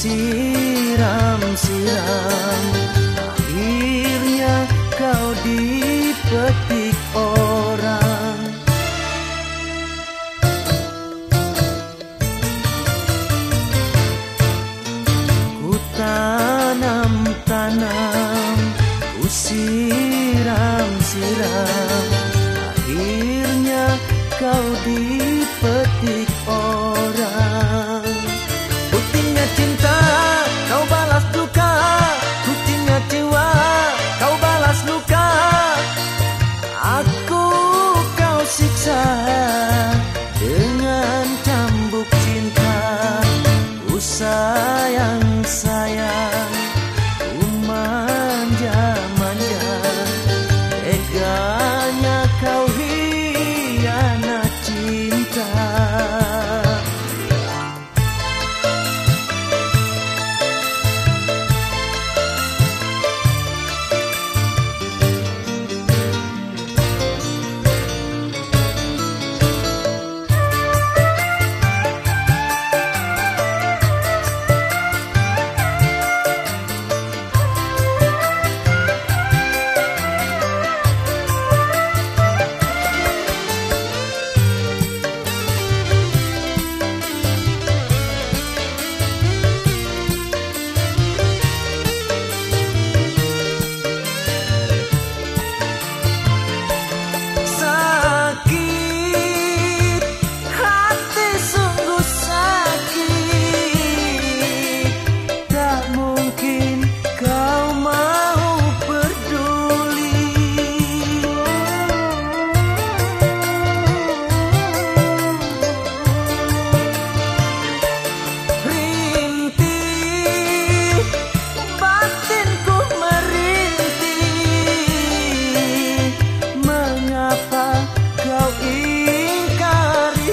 siram-siram Akhirnya kau dipetik orang. Ku tanam-tanam Ku siram-siram. Akhirnya kau dipetik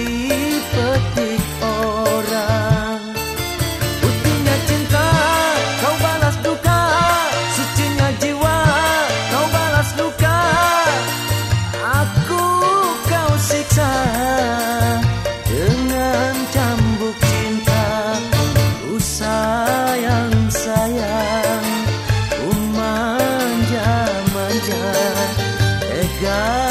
dipetik orang. Putihnya cinta kau balas duka. Sucinya jiwa kau balas duka. Aku kau siksa dengan cambuk cinta. Ku yang sayang. Ku manja manja Tegar